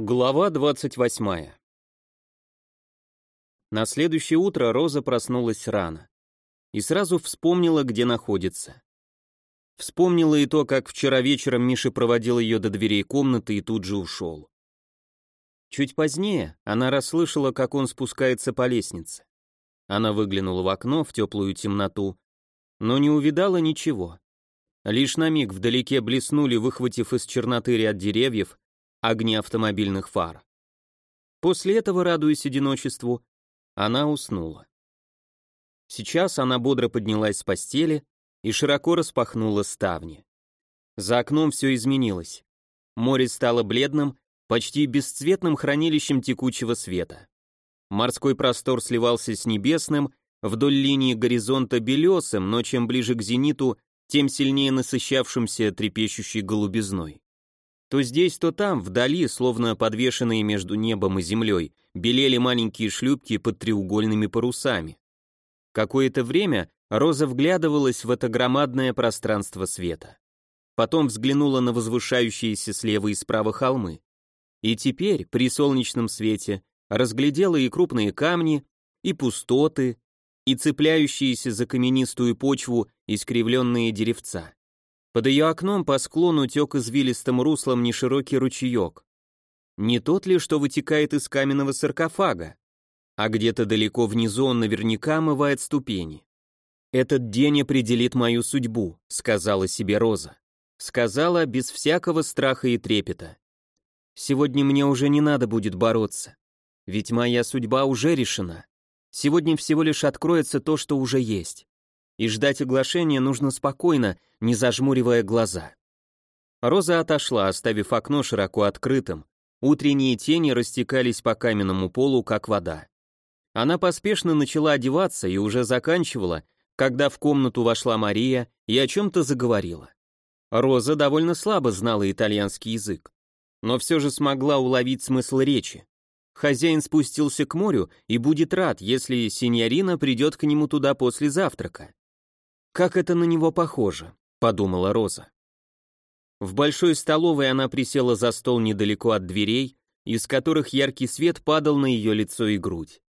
Глава 28. На следующее утро Роза проснулась рано и сразу вспомнила, где находится. Вспомнила и то, как вчера вечером Миша проводил ее до дверей комнаты и тут же ушел. Чуть позднее она расслышала, как он спускается по лестнице. Она выглянула в окно в теплую темноту, но не увидала ничего. Лишь на миг вдалеке блеснули, выхватив из черноты ряд деревьев, огни автомобильных фар. После этого, радуясь одиночеству, она уснула. Сейчас она бодро поднялась с постели и широко распахнула ставни. За окном все изменилось. Море стало бледным, почти бесцветным хранилищем текучего света. Морской простор сливался с небесным, вдоль линии горизонта белесым, но чем ближе к зениту, тем сильнее насыщавшимся трепещущей голубизной. То здесь, то там, вдали, словно подвешенные между небом и землей, белели маленькие шлюпки под треугольными парусами. Какое-то время Роза вглядывалась в это громадное пространство света. Потом взглянула на возвышающиеся слева и справа холмы. И теперь, при солнечном свете, разглядела и крупные камни, и пустоты, и цепляющиеся за каменистую почву искривленные деревца. Под ее окном по склону тек извилистым руслом неширокий ручеек. Не тот ли, что вытекает из каменного саркофага? А где-то далеко внизу он наверняка омывает ступени. «Этот день определит мою судьбу», — сказала себе Роза. Сказала без всякого страха и трепета. «Сегодня мне уже не надо будет бороться, ведь моя судьба уже решена. Сегодня всего лишь откроется то, что уже есть и ждать оглашения нужно спокойно, не зажмуривая глаза. Роза отошла, оставив окно широко открытым. Утренние тени растекались по каменному полу, как вода. Она поспешно начала одеваться и уже заканчивала, когда в комнату вошла Мария и о чем-то заговорила. Роза довольно слабо знала итальянский язык, но все же смогла уловить смысл речи. Хозяин спустился к морю и будет рад, если синьорина придет к нему туда после завтрака. «Как это на него похоже», — подумала Роза. В большой столовой она присела за стол недалеко от дверей, из которых яркий свет падал на ее лицо и грудь.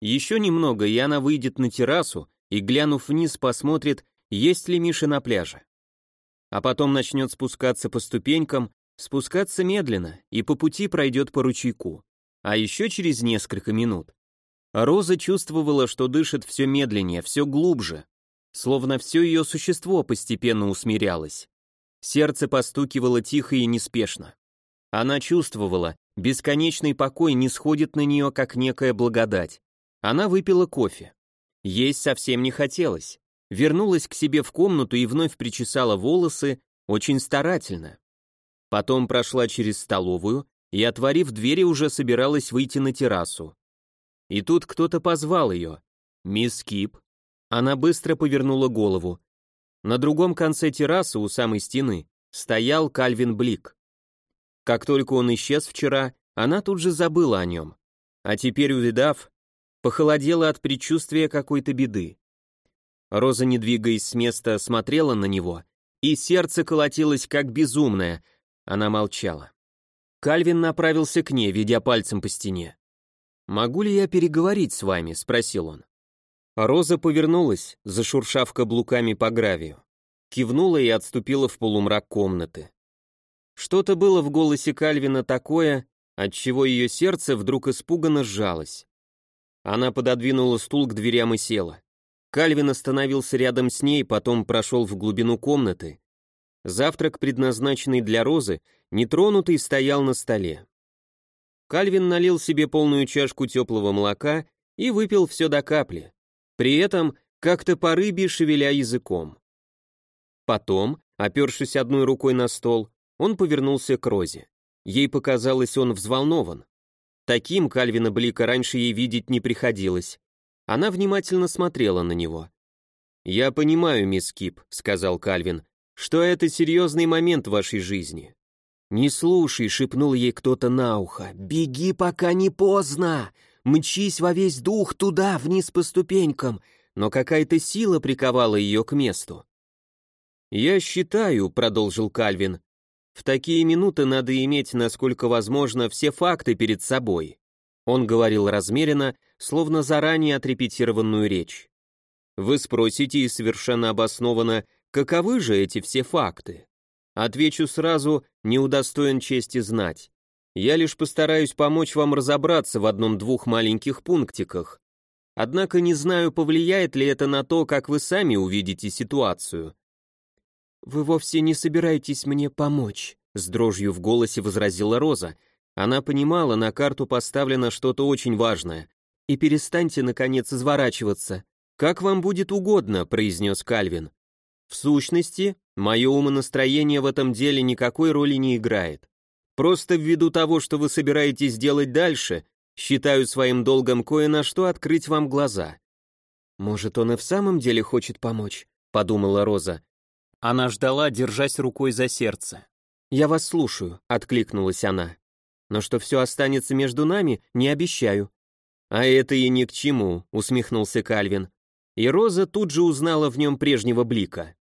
Еще немного, и она выйдет на террасу и, глянув вниз, посмотрит, есть ли Миша на пляже. А потом начнет спускаться по ступенькам, спускаться медленно и по пути пройдет по ручейку. А еще через несколько минут. Роза чувствовала, что дышит все медленнее, все глубже, словно все ее существо постепенно усмирялось. Сердце постукивало тихо и неспешно. Она чувствовала, бесконечный покой не сходит на нее, как некая благодать. Она выпила кофе. Есть совсем не хотелось. Вернулась к себе в комнату и вновь причесала волосы, очень старательно. Потом прошла через столовую и, отворив двери, уже собиралась выйти на террасу. И тут кто-то позвал ее. «Мисс Кип, она быстро повернула голову. На другом конце террасы у самой стены стоял Кальвин Блик. Как только он исчез вчера, она тут же забыла о нем. А теперь, увидав, похолодела от предчувствия какой-то беды. Роза, не двигаясь с места, смотрела на него, и сердце колотилось как безумное. Она молчала. Кальвин направился к ней, ведя пальцем по стене. «Могу ли я переговорить с вами?» — спросил он. Роза повернулась, зашуршав каблуками по гравию. Кивнула и отступила в полумрак комнаты. Что-то было в голосе Кальвина такое, от чего ее сердце вдруг испуганно сжалось. Она пододвинула стул к дверям и села. Кальвин остановился рядом с ней, потом прошел в глубину комнаты. Завтрак, предназначенный для Розы, нетронутый стоял на столе. Кальвин налил себе полную чашку теплого молока и выпил все до капли при этом как-то по рыбе шевеля языком. Потом, опершись одной рукой на стол, он повернулся к Розе. Ей показалось, он взволнован. Таким Кальвина Блика раньше ей видеть не приходилось. Она внимательно смотрела на него. «Я понимаю, мисс Кип», — сказал Кальвин, — «что это серьезный момент в вашей жизни». «Не слушай», — шепнул ей кто-то на ухо, — «беги, пока не поздно! Мчись во весь дух туда, вниз по ступенькам, но какая-то сила приковала ее к месту. «Я считаю», — продолжил Кальвин, — В такие минуты надо иметь, насколько возможно, все факты перед собой. Он говорил размеренно, словно заранее отрепетированную речь. Вы спросите и совершенно обоснованно, каковы же эти все факты? Отвечу сразу, не удостоен чести знать. Я лишь постараюсь помочь вам разобраться в одном-двух маленьких пунктиках. Однако не знаю, повлияет ли это на то, как вы сами увидите ситуацию. Вы вовсе не собираетесь мне помочь, с дрожью в голосе возразила Роза. Она понимала, на карту поставлено что-то очень важное. И перестаньте наконец изворачиваться. Как вам будет угодно, произнес Кальвин. В сущности, мое умонастроение в этом деле никакой роли не играет. Просто ввиду того, что вы собираетесь делать дальше, считаю своим долгом кое на что открыть вам глаза. Может, он и в самом деле хочет помочь, подумала Роза. Она ждала, держась рукой за сердце. «Я вас слушаю», — откликнулась она. «Но что все останется между нами, не обещаю». «А это и ни к чему», — усмехнулся Кальвин. И Роза тут же узнала в нем прежнего Блика.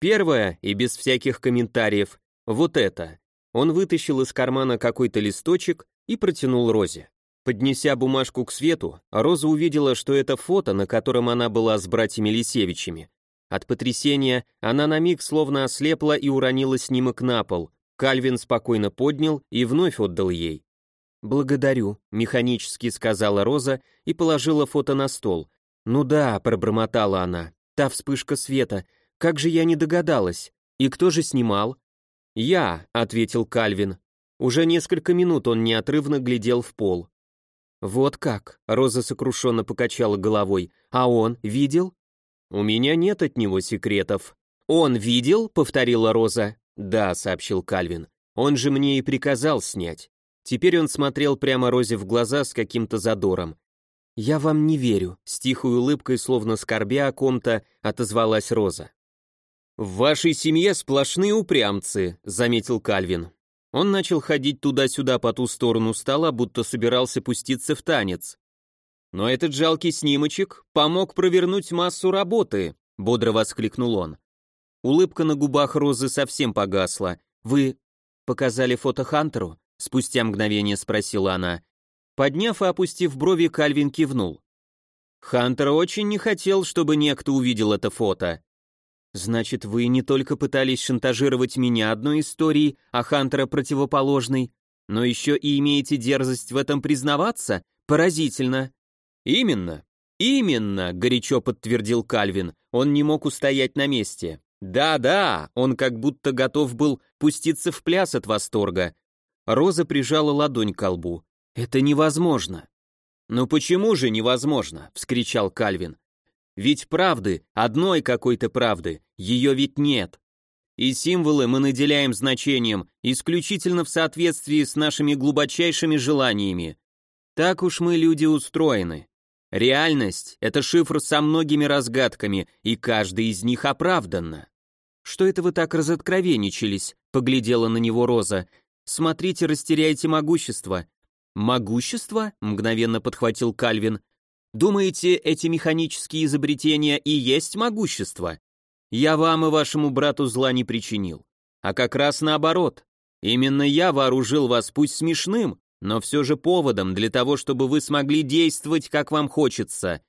Первое, и без всяких комментариев, вот это. Он вытащил из кармана какой-то листочек и протянул Розе. Поднеся бумажку к свету, Роза увидела, что это фото, на котором она была с братьями Лисевичами. От потрясения она на миг словно ослепла и уронила снимок на пол. Кальвин спокойно поднял и вновь отдал ей. «Благодарю», — механически сказала Роза и положила фото на стол. «Ну да», — пробормотала она, — «та вспышка света. Как же я не догадалась. И кто же снимал?» «Я», — ответил Кальвин. Уже несколько минут он неотрывно глядел в пол. «Вот как?» — Роза сокрушенно покачала головой. «А он видел?» «У меня нет от него секретов». «Он видел?» — повторила Роза. «Да», — сообщил Кальвин. «Он же мне и приказал снять». Теперь он смотрел прямо Розе в глаза с каким-то задором. «Я вам не верю», — с тихой улыбкой, словно скорбя о ком-то, отозвалась Роза. «В вашей семье сплошные упрямцы», — заметил Кальвин. Он начал ходить туда-сюда по ту сторону стола, будто собирался пуститься в танец. «Но этот жалкий снимочек помог провернуть массу работы», — бодро воскликнул он. Улыбка на губах Розы совсем погасла. «Вы показали фото Хантеру?» — спустя мгновение спросила она. Подняв и опустив брови, Кальвин кивнул. Хантер очень не хотел, чтобы некто увидел это фото. Значит, вы не только пытались шантажировать меня одной историей, а Хантера противоположной, но еще и имеете дерзость в этом признаваться? Поразительно. Именно. Именно, горячо подтвердил Кальвин. Он не мог устоять на месте. Да-да, он как будто готов был пуститься в пляс от восторга. Роза прижала ладонь к лбу. Это невозможно. «Ну почему же невозможно?» — вскричал Кальвин. Ведь правды, одной какой-то правды, ее ведь нет. И символы мы наделяем значением исключительно в соответствии с нашими глубочайшими желаниями. Так уж мы люди устроены. Реальность — это шифр со многими разгадками, и каждый из них оправданно. «Что это вы так разоткровенничались?» — поглядела на него Роза. «Смотрите, растеряете могущество». «Могущество?» — мгновенно подхватил Кальвин. Думаете, эти механические изобретения и есть могущество? Я вам и вашему брату зла не причинил. А как раз наоборот. Именно я вооружил вас пусть смешным, но все же поводом для того, чтобы вы смогли действовать, как вам хочется.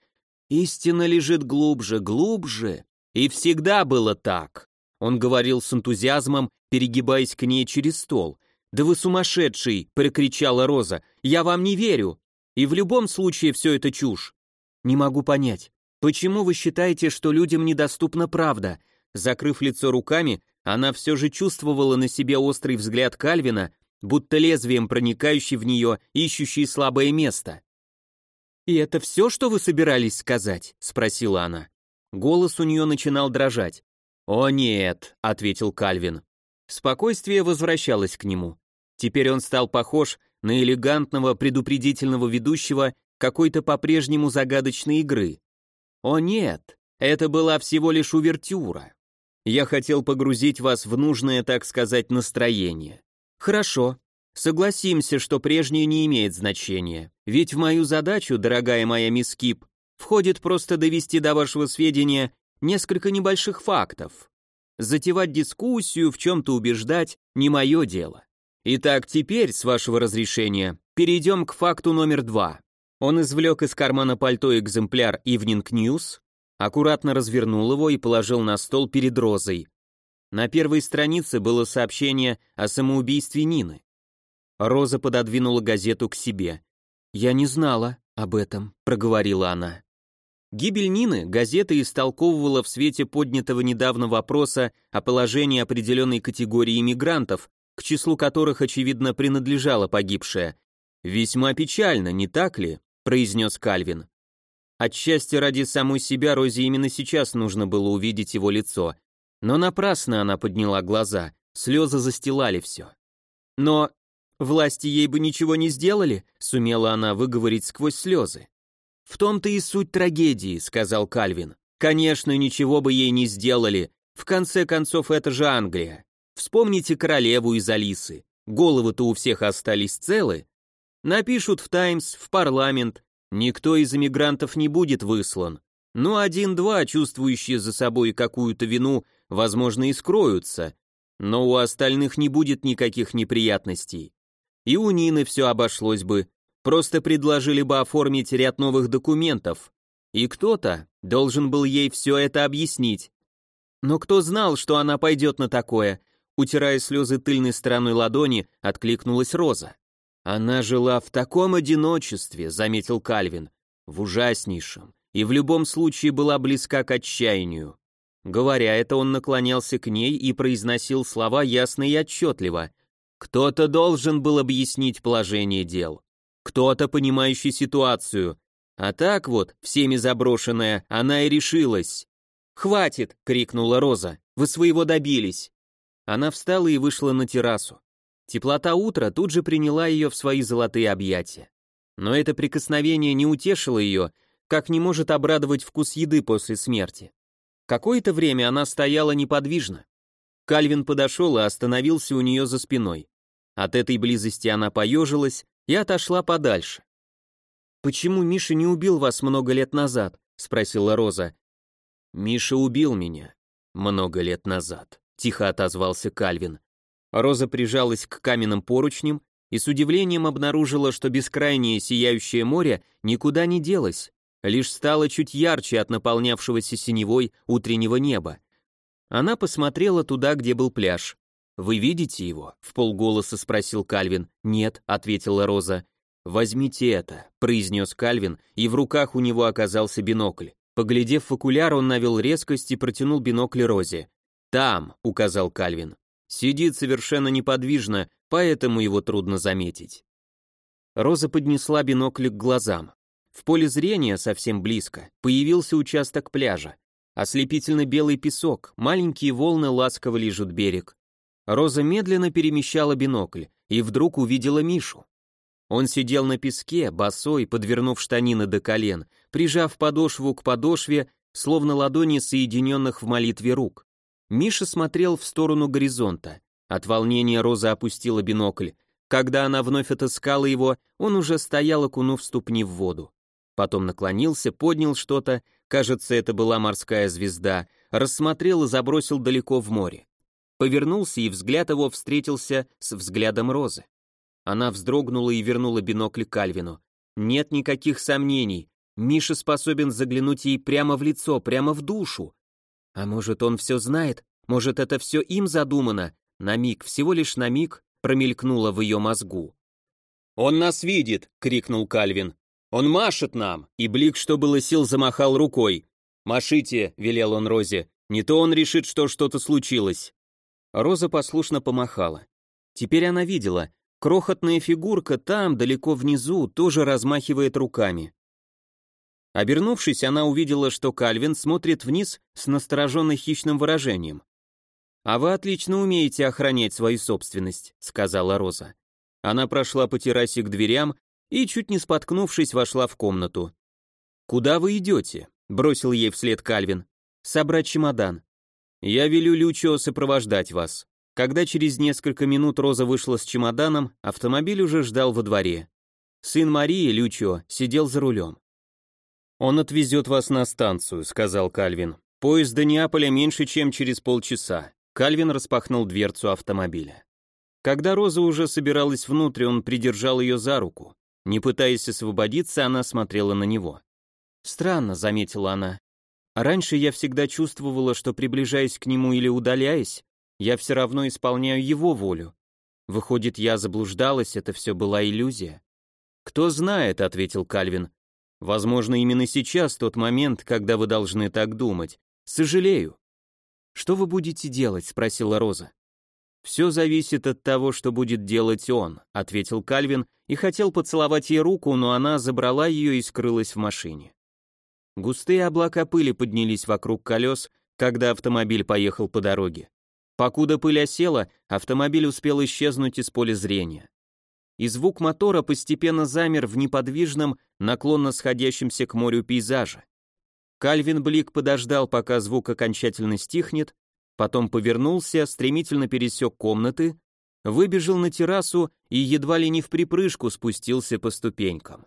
Истина лежит глубже, глубже. И всегда было так. Он говорил с энтузиазмом, перегибаясь к ней через стол. «Да вы сумасшедший!» — прокричала Роза. «Я вам не верю! И в любом случае все это чушь. Не могу понять, почему вы считаете, что людям недоступна правда? Закрыв лицо руками, она все же чувствовала на себе острый взгляд Кальвина, будто лезвием проникающий в нее, ищущий слабое место. «И это все, что вы собирались сказать?» — спросила она. Голос у нее начинал дрожать. «О нет», — ответил Кальвин. Спокойствие возвращалось к нему. Теперь он стал похож на элегантного предупредительного ведущего какой-то по-прежнему загадочной игры. О нет, это была всего лишь увертюра. Я хотел погрузить вас в нужное, так сказать, настроение. Хорошо. Согласимся, что прежнее не имеет значения. Ведь в мою задачу, дорогая моя мисс Кип, входит просто довести до вашего сведения несколько небольших фактов. Затевать дискуссию, в чем-то убеждать – не мое дело. Итак, теперь, с вашего разрешения, перейдем к факту номер два. Он извлек из кармана пальто экземпляр Evening News, аккуратно развернул его и положил на стол перед Розой. На первой странице было сообщение о самоубийстве Нины. Роза пододвинула газету к себе. «Я не знала об этом», — проговорила она. Гибель Нины газета истолковывала в свете поднятого недавно вопроса о положении определенной категории иммигрантов, к числу которых, очевидно, принадлежала погибшая. «Весьма печально, не так ли?» – произнес Кальвин. Отчасти ради самой себя Розе именно сейчас нужно было увидеть его лицо. Но напрасно она подняла глаза, слезы застилали все. Но власти ей бы ничего не сделали, сумела она выговорить сквозь слезы. В том-то и суть трагедии, сказал Кальвин. Конечно, ничего бы ей не сделали. В конце концов, это же Англия. Вспомните королеву из Алисы. Головы-то у всех остались целы. Напишут в Таймс, в парламент, Никто из эмигрантов не будет выслан. Ну, один-два, чувствующие за собой какую-то вину, возможно, и скроются. Но у остальных не будет никаких неприятностей. И у Нины все обошлось бы. Просто предложили бы оформить ряд новых документов. И кто-то должен был ей все это объяснить. Но кто знал, что она пойдет на такое? Утирая слезы тыльной стороной ладони, откликнулась Роза. Она жила в таком одиночестве, заметил Кальвин, в ужаснейшем, и в любом случае была близка к отчаянию. Говоря это, он наклонялся к ней и произносил слова ясно и отчетливо. Кто-то должен был объяснить положение дел. Кто-то, понимающий ситуацию. А так вот, всеми заброшенная, она и решилась. «Хватит!» — крикнула Роза. «Вы своего добились!» Она встала и вышла на террасу. Теплота утра тут же приняла ее в свои золотые объятия. Но это прикосновение не утешило ее, как не может обрадовать вкус еды после смерти. Какое-то время она стояла неподвижно. Кальвин подошел и остановился у нее за спиной. От этой близости она поежилась и отошла подальше. «Почему Миша не убил вас много лет назад?» — спросила Роза. «Миша убил меня много лет назад», — тихо отозвался Кальвин. Роза прижалась к каменным поручням и с удивлением обнаружила, что бескрайнее сияющее море никуда не делось, лишь стало чуть ярче от наполнявшегося синевой утреннего неба. Она посмотрела туда, где был пляж. «Вы видите его?» — в полголоса спросил Кальвин. «Нет», — ответила Роза. «Возьмите это», — произнес Кальвин, и в руках у него оказался бинокль. Поглядев в окуляр, он навел резкость и протянул бинокль Розе. «Там», — указал Кальвин. Сидит совершенно неподвижно, поэтому его трудно заметить. Роза поднесла бинокль к глазам. В поле зрения, совсем близко, появился участок пляжа. Ослепительно белый песок, маленькие волны ласково лижут берег. Роза медленно перемещала бинокль и вдруг увидела Мишу. Он сидел на песке, босой, подвернув штанины до колен, прижав подошву к подошве, словно ладони соединенных в молитве рук. Миша смотрел в сторону горизонта. От волнения Роза опустила бинокль. Когда она вновь отыскала его, он уже стоял, окунув ступни в воду. Потом наклонился, поднял что-то, кажется, это была морская звезда, рассмотрел и забросил далеко в море. Повернулся, и взгляд его встретился с взглядом Розы. Она вздрогнула и вернула бинокль Кальвину. Нет никаких сомнений. Миша способен заглянуть ей прямо в лицо, прямо в душу. А может, он все знает? Может, это все им задумано? На миг, всего лишь на миг, промелькнуло в ее мозгу. «Он нас видит!» — крикнул Кальвин. «Он машет нам!» И Блик, что было сил, замахал рукой. «Машите!» — велел он Розе. «Не то он решит, что что-то случилось». Роза послушно помахала. Теперь она видела. Крохотная фигурка там, далеко внизу, тоже размахивает руками. Обернувшись, она увидела, что Кальвин смотрит вниз с настороженно хищным выражением. «А вы отлично умеете охранять свою собственность», — сказала Роза. Она прошла по террасе к дверям и, чуть не споткнувшись, вошла в комнату. «Куда вы идете?» — бросил ей вслед Кальвин. «Собрать чемодан. Я велю Лючо сопровождать вас». Когда через несколько минут Роза вышла с чемоданом, автомобиль уже ждал во дворе. Сын Марии, Лючо, сидел за рулем. «Он отвезет вас на станцию», — сказал Кальвин. Поезд до Неаполя меньше, чем через полчаса. Кальвин распахнул дверцу автомобиля. Когда Роза уже собиралась внутрь, он придержал ее за руку. Не пытаясь освободиться, она смотрела на него. «Странно», — заметила она. «Раньше я всегда чувствовала, что, приближаясь к нему или удаляясь, я все равно исполняю его волю. Выходит, я заблуждалась, это все была иллюзия». «Кто знает», — ответил Кальвин. «Возможно, именно сейчас тот момент, когда вы должны так думать. Сожалею». «Что вы будете делать?» — спросила Роза. «Все зависит от того, что будет делать он», — ответил Кальвин и хотел поцеловать ей руку, но она забрала ее и скрылась в машине. Густые облака пыли поднялись вокруг колес, когда автомобиль поехал по дороге. Покуда пыль осела, автомобиль успел исчезнуть из поля зрения. И звук мотора постепенно замер в неподвижном, наклонно сходящемся к морю пейзаже. Кальвин Блик подождал, пока звук окончательно стихнет, потом повернулся, стремительно пересек комнаты, выбежал на террасу и едва ли не в припрыжку спустился по ступенькам.